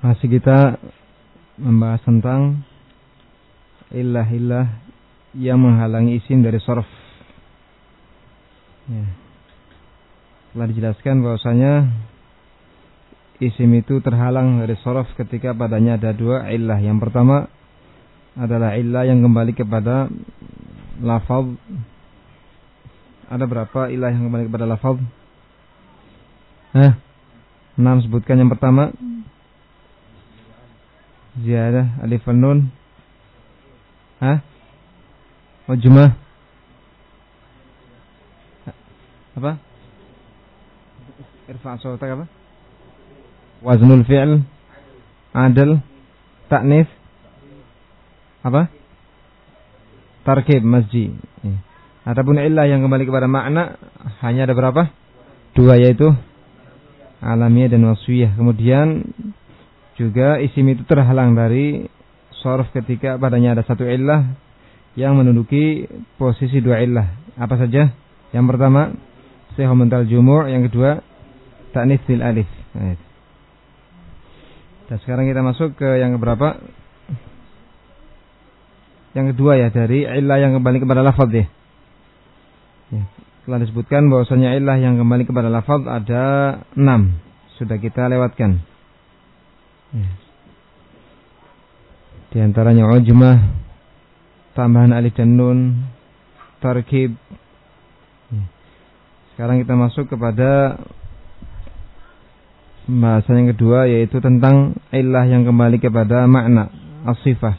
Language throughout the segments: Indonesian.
Masih kita membahas tentang ilah-ilah yang menghalangi isim dari sorf. Ya. Telah dijelaskan bahwasanya isim itu terhalang dari sorf ketika padanya ada dua ilah. Yang pertama adalah ilah yang kembali kepada lafaz. Ada berapa ilah yang kembali kepada lafaz? Hah? Enam sebutkan yang pertama ziyadah alif nun Hah? Wajumah apa? Irfa' sautak apa? Waznul fi'l adil taknis apa? Tarkib masjid. Ya. Adapun illah yang kembali kepada makna hanya ada berapa? Dua yaitu alamiah dan waswiyah. Kemudian juga isim itu terhalang dari sorof ketika padanya ada satu illah yang menduduki posisi dua illah. Apa saja? Yang pertama, seho mental jumur. Yang kedua, taknis bil alif. Dan sekarang kita masuk ke yang berapa? Yang kedua ya dari illah yang kembali kepada lafaz ya. ya. Telah disebutkan bahwasanya illah yang kembali kepada lafaz ada enam. Sudah kita lewatkan. Di antaranya ujmah, tambahan alif dan nun, tarkib. Ya. Sekarang kita masuk kepada pembahasan yang kedua yaitu tentang ilah yang kembali kepada makna asifah.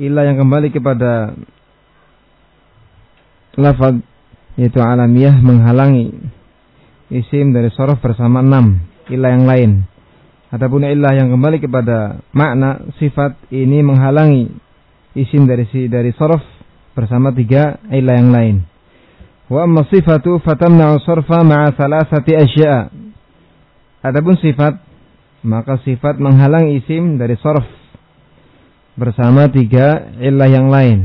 Ilah yang kembali kepada lafaz yaitu alamiah menghalangi isim dari sorof bersama enam ilah yang lain. Adapun ilah yang kembali kepada makna sifat ini menghalangi isim dari si dari sorof bersama tiga ilah yang lain. Wa amma sifatu fatamna'u sorfa ma'a salasati asya'a. Sifat maka sifat menghalangi isim dari sorof bersama tiga ilah yang lain.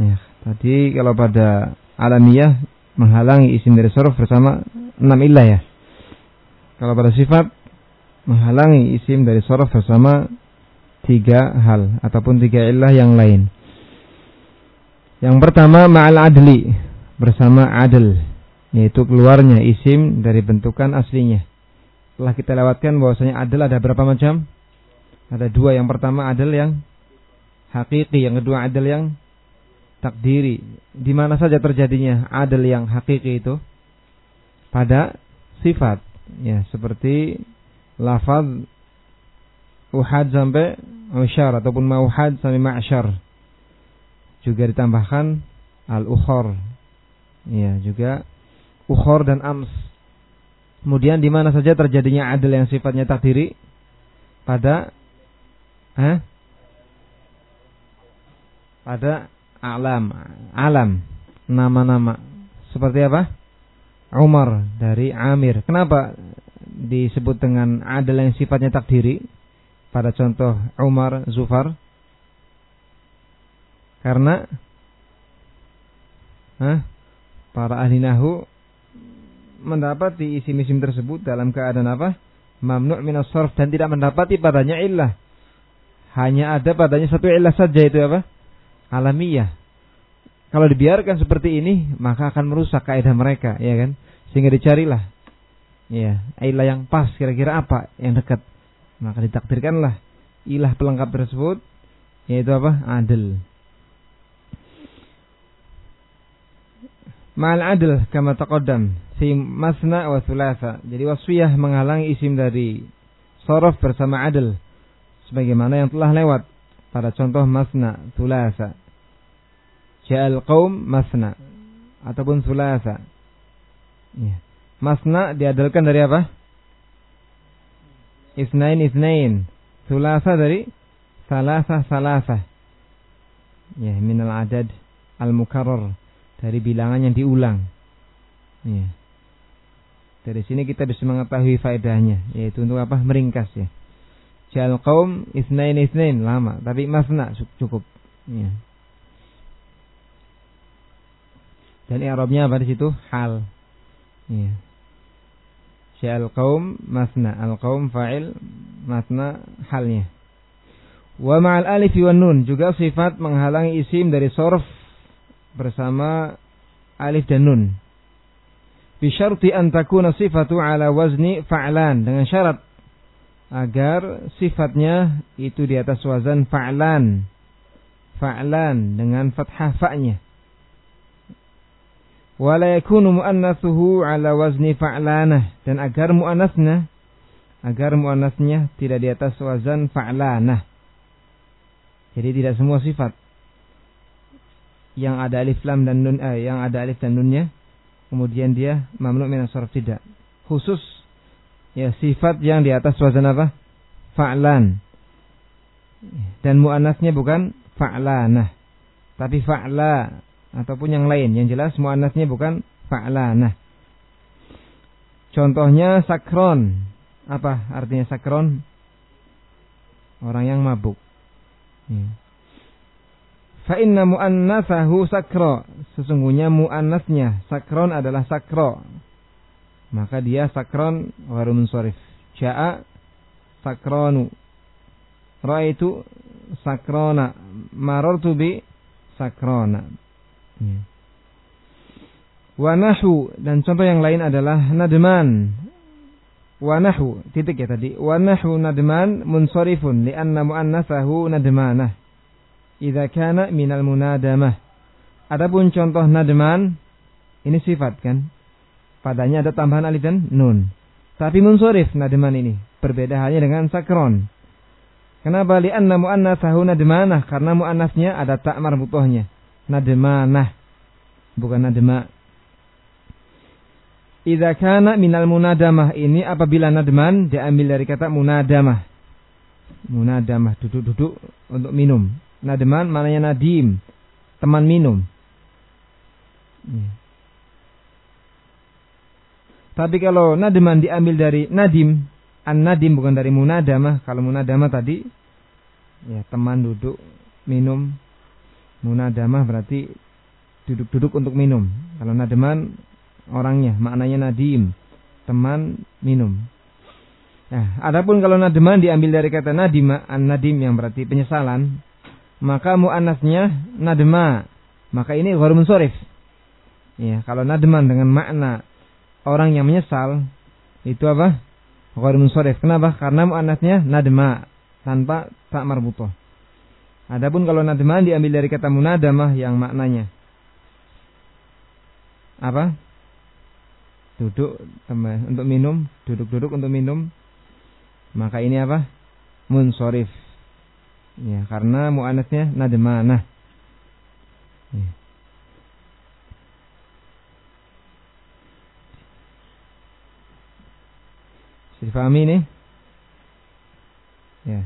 Ya, tadi kalau pada alamiah menghalangi isim dari sorof bersama enam ilah ya. Kalau pada sifat menghalangi isim dari sorof bersama tiga hal ataupun tiga ilah yang lain. Yang pertama ma'al adli bersama adil yaitu keluarnya isim dari bentukan aslinya. Telah kita lewatkan bahwasanya adil ada berapa macam? Ada dua. Yang pertama adil yang hakiki, yang kedua adil yang takdiri. Di mana saja terjadinya adil yang hakiki itu? Pada sifat. Ya, seperti lafaz uhad sampai usyar ataupun mauhad sampai ma'syar. Juga ditambahkan al-ukhor. Ya, juga ukhor dan ams. Kemudian di mana saja terjadinya adil yang sifatnya takdiri? Pada eh? Pada alam, alam, nama-nama. Seperti apa? Umar dari Amir. Kenapa disebut dengan adalah yang sifatnya takdiri? Pada contoh Umar, Zufar. Karena Hah? para ahli nahu mendapati isim-isim tersebut dalam keadaan apa? Mamnu' minas sarf dan tidak mendapati padanya illah. Hanya ada padanya satu illah saja itu apa? Alamiah. Kalau dibiarkan seperti ini, maka akan merusak kaidah mereka, ya kan? Sehingga dicarilah ya, ilah yang pas kira-kira apa yang dekat. Maka ditakdirkanlah ilah pelengkap tersebut yaitu apa? Adil. Ma'al adil kama taqaddam fi masna wa thulatha. Jadi wasfiyah menghalangi isim dari sorof bersama adil sebagaimana yang telah lewat pada contoh masna, thulatha. Ja'al qaum masna ataupun thulatha. Ya. Masna diadalkan dari apa? Isnain isnain. Thulatha dari salasa salasa. Ya, minal adad al-mukarrar dari bilangan yang diulang. Ya. Dari sini kita bisa mengetahui faedahnya, yaitu untuk apa? Meringkas ya. Jal kaum isnain isnain lama, tapi masna cukup. Ya. Dan i'rabnya apa di situ? Hal. Iya. Sya'al qaum masna. Al qaum fa'il masna halnya. Wa ma'al alif wa nun juga sifat menghalangi isim dari sorf bersama alif dan nun. Bisyarti an takuna sifatu ala wazni fa'lan dengan syarat agar sifatnya itu di atas wazan fa'lan. Fa'lan dengan fathah fa'nya wala yakunu muannatsuhu ala wazni fa'lanah dan agar muannasnya agar muannasnya tidak di atas wazan fa'lanah. Jadi tidak semua sifat yang ada alif lam dan nun eh, yang ada alif dan nunnya kemudian dia mamnu min tidak. Khusus ya sifat yang di atas wazan apa? Fa'lan. Dan muannasnya bukan fa'lanah tapi fa'la ataupun yang lain. Yang jelas muannasnya bukan fa'lanah. Contohnya sakron. Apa artinya sakron? Orang yang mabuk. Ya. Fa inna mu'annasahu sakro. Sesungguhnya mu'annasnya sakron adalah sakro. Maka dia sakron waru munsorif. Ja'a sakronu. Ra'aitu sakrona. Marortu bi sakrona. Ya. Wanahu dan contoh yang lain adalah nadman. Wanahu titik ya tadi. Wanahu nadman munsorifun lianna muannasahu nadmanah. Idza kana minal munadamah. Adapun contoh nadman ini sifat kan? Padanya ada tambahan alif dan nun. Tapi munsorif nadman ini. Berbeda halnya dengan sakron. Kenapa lianna muannasahu nadmanah? Karena muannasnya ada tak marbutohnya nadmanah bukan nadma Idza kana minal munadamah ini apabila nadman diambil dari kata munadamah. Munadamah duduk-duduk untuk minum. Nadman maknanya nadim, teman minum. Ya. Tapi kalau nadman diambil dari nadim, an nadim bukan dari munadamah. Kalau munadamah tadi ya teman duduk minum Munadamah berarti duduk-duduk untuk minum. Kalau nademan orangnya, maknanya nadim, teman minum. Nah, adapun kalau nademan diambil dari kata nadima, an-nadim yang berarti penyesalan, maka muannasnya nadma. Maka ini ghair munsorif. Ya, kalau nademan dengan makna orang yang menyesal, itu apa? Ghair munsorif. Kenapa? Karena muannasnya nadma tanpa tak marbutoh. Adapun kalau nadman diambil dari kata munadamah yang maknanya apa? Duduk teman untuk minum, duduk-duduk untuk minum. Maka ini apa? Munsorif. Ya, karena muannasnya nadmanah. Ya. Difahami ini? Ya.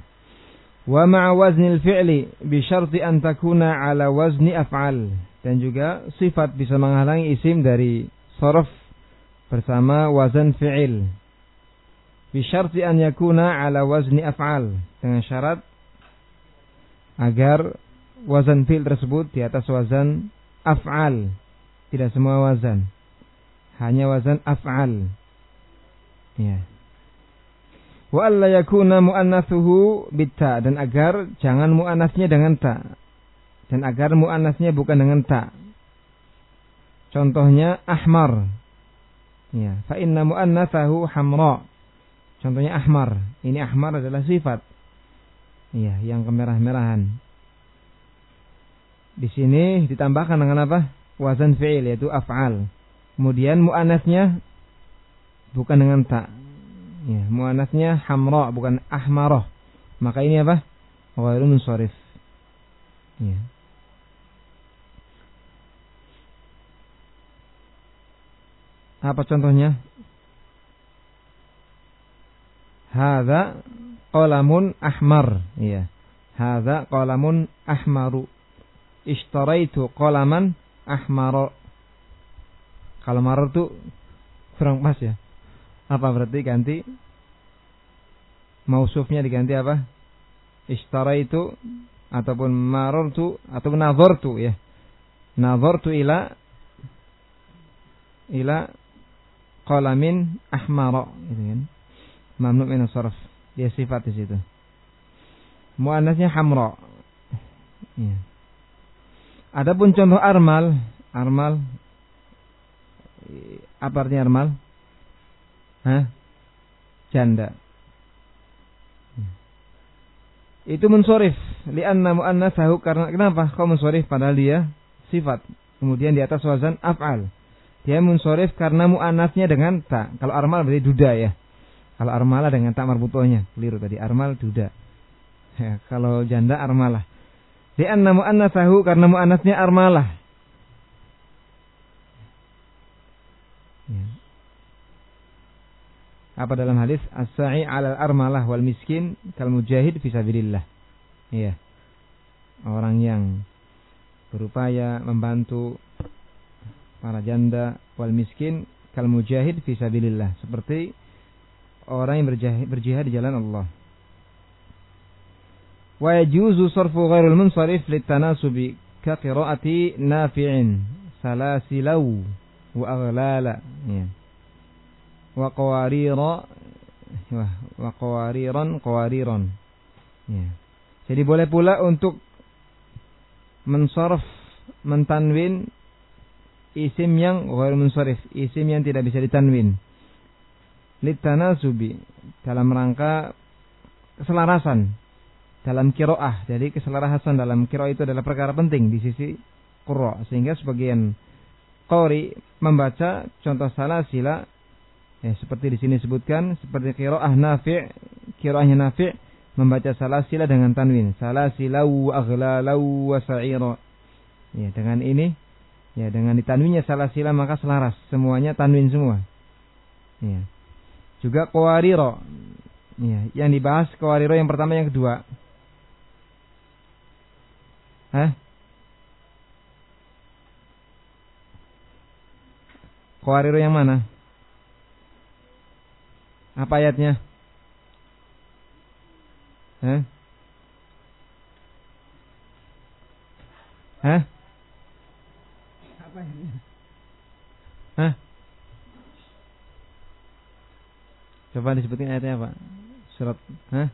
Wa ma'a waznil fi'li bi syarti an takuna ala wazni af'al. Dan juga sifat bisa menghalangi isim dari sorof bersama wazan fi'il. Bi syarti an yakuna ala wazni af'al. Dengan syarat agar wazan fi'il tersebut di atas wazan af'al. Tidak semua wazan. Hanya wazan af'al. Ya wa alla yakuna muannatsuhu bitta. Dan agar jangan muannasnya dengan ta. Dan agar muannasnya bukan dengan ta. Contohnya ahmar. Ya fa inna muannatsahu hamra. Contohnya ahmar. Ini ahmar adalah sifat. Ya yang kemerah-merahan. Di sini ditambahkan dengan apa? Wazan fi'il yaitu af'al. Kemudian muannasnya bukan dengan ta Ya, muannasnya hamra bukan ahmarah. Maka ini apa? Ghairu munsharif. Ya. Apa contohnya? Hadza qalamun ahmar. Ya. Hadza qalamun ahmaru. Ishtaraitu qalaman ahmara. Kalau maror itu kurang pas ya. Apa berarti ganti? Mausufnya diganti apa? Ishtara itu ataupun marortu ataupun nazartu ya. Nazartu ila ila qalamin ahmara gitu kan. Mamnu min sarf. Dia sifat di situ. Muannasnya hamra. Ya. Adapun contoh armal, armal apa artinya armal? Hah? Janda. Itu mensorif. Lianna mu'annasahu karena kenapa? Kau mensorif padahal dia sifat. Kemudian di atas wazan af'al. Dia mensorif karena mu'annasnya dengan tak. Kalau armal berarti duda ya. Kalau armalah dengan tak marbutohnya. Keliru tadi. Armal duda. Ya, kalau janda armalah. Lianna mu'annasahu karena mu'annasnya armalah. Ya. Apa dalam hadis as-sa'i 'alal armalah wal miskin kal mujahid fi sabilillah. Iya. Orang yang berupaya membantu para janda wal miskin kal mujahid fi sabilillah, seperti orang yang berjihad, berjihad di jalan Allah. Wa yajuzu sarfu ghairul munsarif litanasubi ka qira'ati nafi'in salasilau wa aghlala. Ya wa qawarira wa qawariran qawariran ya. Jadi boleh pula untuk mensorf mentanwin isim yang ghair munsharif, isim yang tidak bisa ditanwin. Litanasubi dalam rangka keselarasan dalam kiroah. Jadi keselarasan dalam kiroah itu adalah perkara penting di sisi qurra sehingga sebagian qori membaca contoh salah sila Ya, seperti di sini sebutkan seperti qiraah Nafi', qiraahnya Nafi' membaca salasila dengan tanwin. Salasilau aghlalau wa sa'ira. Ya, dengan ini ya dengan ditanwinnya salasila maka selaras, semuanya tanwin semua. Ya. Juga qawariro. Ya, yang dibahas qawariro yang pertama yang kedua. Hah? Qawariro yang mana? Apa ayatnya? Hah? Hah? Apa ini? Hah? Coba disebutin ayatnya apa? Surat Hah?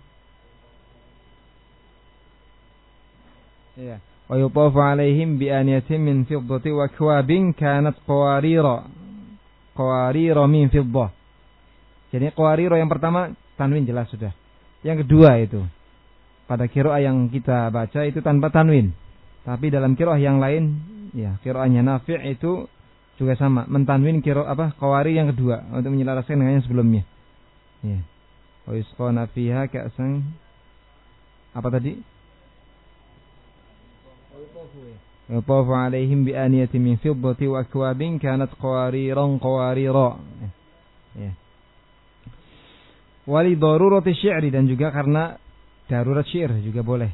Iya. Wa yutafu alaihim bi aniyatin min fiddati wa kwabin kanat qawarira. Qawarira min fiddah. Jadi qawariro yang pertama tanwin jelas sudah. Yang kedua itu pada kiroah yang kita baca itu tanpa tanwin. Tapi dalam kiroah yang lain, ya kiroahnya Nafi' itu juga sama, mentanwin kiro apa qawari yang kedua untuk menyelaraskan dengan yang sebelumnya. Ya. Yusqana fiha ka'san apa tadi? Yutafu alaihim bi aniyatin min fiddati wa akwabin kanat qawariran qawarira. Ya wali darurati syi'ri dan juga karena darurat syair juga boleh.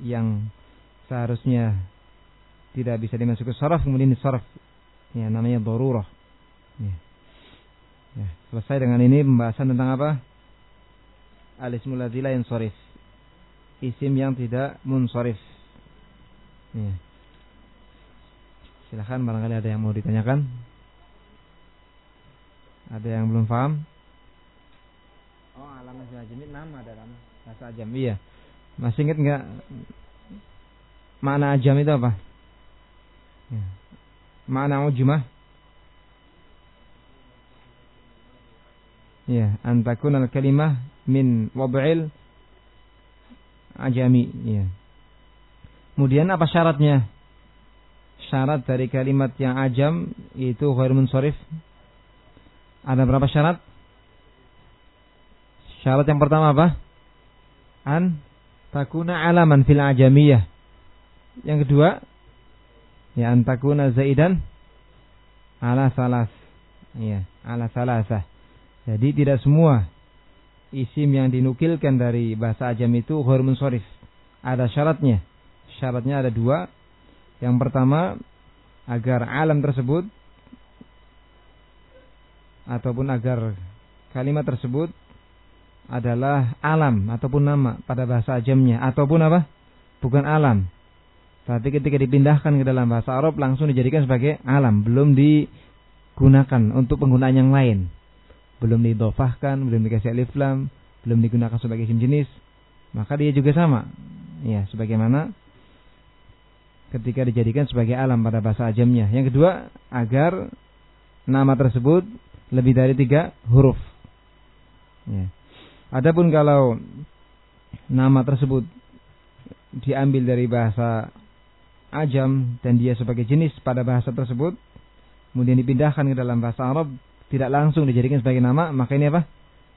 Yang seharusnya tidak bisa dimasuki saraf kemudian disaraf ya namanya darurah. Ya. ya selesai dengan ini pembahasan tentang apa? Alismul ladzi la yansarif. Isim yang tidak munsharif ya. silahkan barangkali ada yang mau ditanyakan. Ada yang belum paham ini nama dalam bahasa ajam. Iya. Masih ingat nggak makna ajam itu apa? Ya. Makna ujmah? Ya, antakun al kalimah min wad'il ajami. Ya. Kemudian apa syaratnya? Syarat dari kalimat yang ajam itu khair munsharif. Ada berapa syarat? Syarat yang pertama apa? An takuna alaman fil ajamiyah. Yang kedua, ya an takuna zaidan ala salas. Ya, ala salasah. Jadi tidak semua isim yang dinukilkan dari bahasa ajam itu hormun sorif. Ada syaratnya. Syaratnya ada dua. Yang pertama, agar alam tersebut ataupun agar kalimat tersebut adalah alam ataupun nama pada bahasa ajamnya ataupun apa? Bukan alam. Tapi ketika dipindahkan ke dalam bahasa Arab langsung dijadikan sebagai alam, belum di gunakan untuk penggunaan yang lain. Belum didofahkan, belum dikasih alif lam, belum digunakan sebagai isim jenis, maka dia juga sama. Ya, sebagaimana ketika dijadikan sebagai alam pada bahasa ajamnya. Yang kedua, agar nama tersebut lebih dari tiga huruf. Ya. Adapun kalau nama tersebut diambil dari bahasa ajam dan dia sebagai jenis pada bahasa tersebut, kemudian dipindahkan ke dalam bahasa Arab, tidak langsung dijadikan sebagai nama, maka ini apa?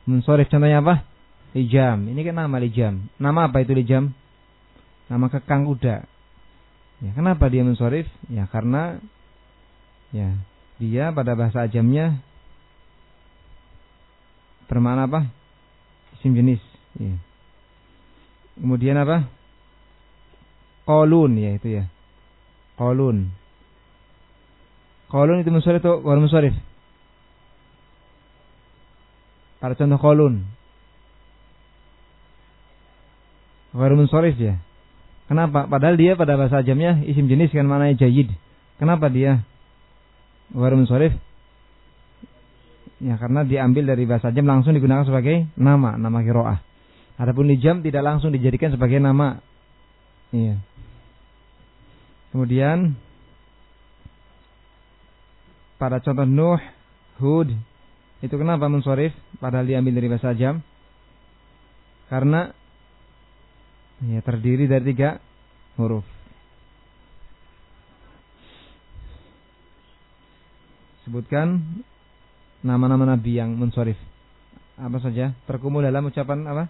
Mensorif contohnya apa? Lijam. Ini kan nama lijam. Nama apa itu lijam? Nama kekang kuda. Ya, kenapa dia mensorif? Ya karena ya dia pada bahasa ajamnya bermakna apa? Isim jenis. Ya. Kemudian apa? Kolun ya itu ya. Kolun. Kolun itu mensorif atau baru mensorif? Pada contoh kolun. Baru mensorif ya. Kenapa? Padahal dia pada bahasa ajamnya isim jenis kan maknanya jayid. Kenapa dia waru munsorif? Ya karena diambil dari bahasa ajam langsung digunakan sebagai nama, nama kiroah. Adapun jam tidak langsung dijadikan sebagai nama. Iya. Kemudian pada contoh Nuh, Hud, itu kenapa mensorif padahal diambil dari bahasa jam? Karena Ya, terdiri dari tiga huruf. Sebutkan nama-nama nabi yang mensorif. Apa saja? Terkumpul dalam ucapan apa?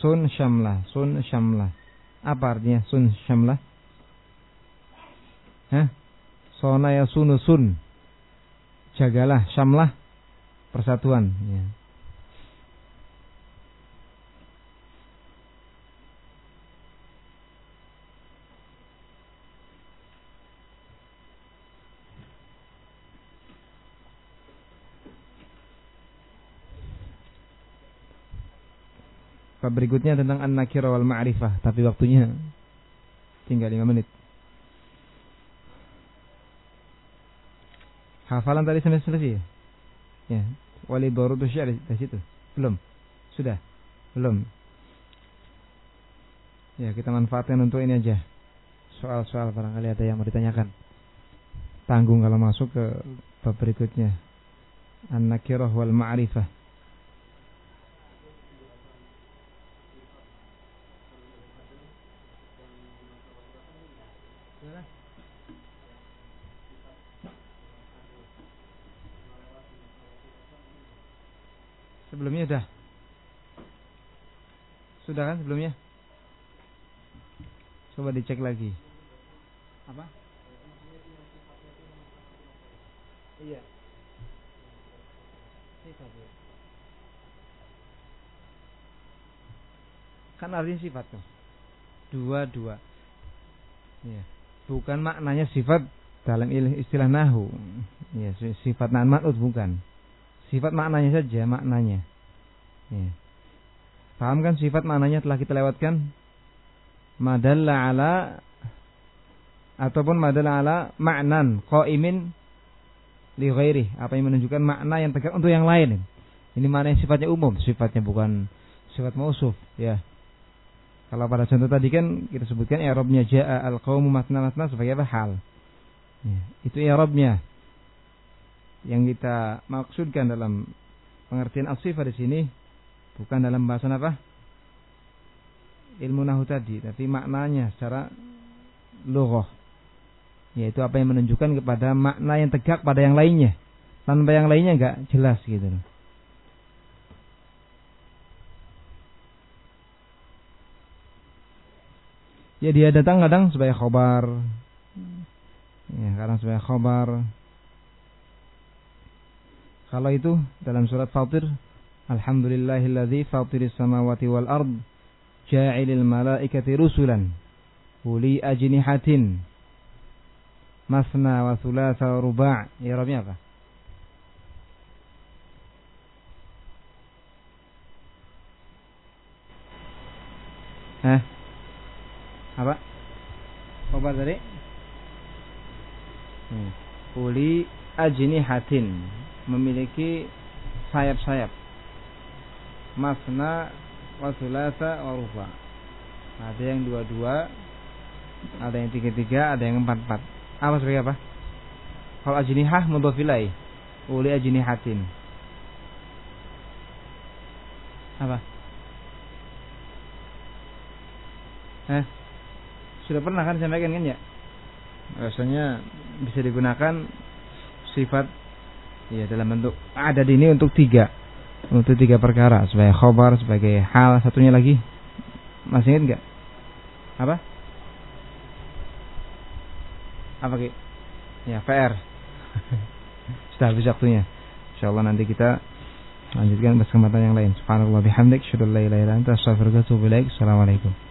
Sun syamlah, sun syamlah. Apa artinya sun syamlah? Hah? Sona ya sunu sun. Jagalah syamlah persatuan. Ya. Bab berikutnya tentang an-nakira wal ma'rifah, tapi waktunya tinggal 5 menit. Hafalan tadi sampai selesai ya? Ya, wali barutu syair di situ. Belum. Sudah. Belum. Ya, kita manfaatkan untuk ini aja. Soal-soal barangkali ada yang mau ditanyakan. Tanggung kalau masuk ke bab berikutnya. An-nakirah wal ma'rifah. Sebelumnya sudah. Sudah kan sebelumnya? Coba dicek lagi. Apa? Iya. Ya. Kan artinya sifat tuh. Dua-dua. Ya. Bukan maknanya sifat dalam istilah nahu. Ya, sifat nan bukan. Sifat maknanya saja, maknanya. Ya. Paham kan sifat maknanya telah kita lewatkan? Madalla ala ataupun madalla ala ma'nan qaimin li ghairi, apa yang menunjukkan makna yang tegak untuk yang lain. Ini makna yang sifatnya umum, sifatnya bukan sifat mausuf, ya. Kalau pada contoh tadi kan kita sebutkan i'rabnya jaa al-qaumu matna matna sebagai apa hal. Ya, itu i'rabnya yang kita maksudkan dalam pengertian asifah di sini bukan dalam bahasan apa? Ilmu nahu tadi tapi maknanya secara lughah. Yaitu apa yang menunjukkan kepada makna yang tegak pada yang lainnya. Tanpa yang lainnya enggak jelas gitu loh. Ya dia datang kadang sebagai khobar ya kadang sebagai khobar kalau itu dalam surat Fatir, Alhamdulillahilladzi fatiris samawati wal ard ja'ilil malaikati rusulan uli ajnihatin masna wa thulatha wa ruba' i'rabnya apa? Hah? Apa? Apa tadi? Hmm. Uli ajnihatin memiliki sayap-sayap masna wa thulatha wa ruba ada yang dua-dua ada yang tiga-tiga ada yang empat-empat. Apa sebagai apa? Kalau ajnihah mudhafilai uli ajnihatin. Apa? Eh sudah pernah kan sampaikan kan ya? Rasanya bisa digunakan sifat ya dalam bentuk ada ini untuk tiga untuk tiga perkara sebagai khobar sebagai hal satunya lagi. Masih ingat nggak? Apa? Apa ki? Ya PR sudah habis waktunya. Insyaallah nanti kita lanjutkan kesempatan yang lain. Subhanallah bihamdik syukur la ilaha illa assalamualaikum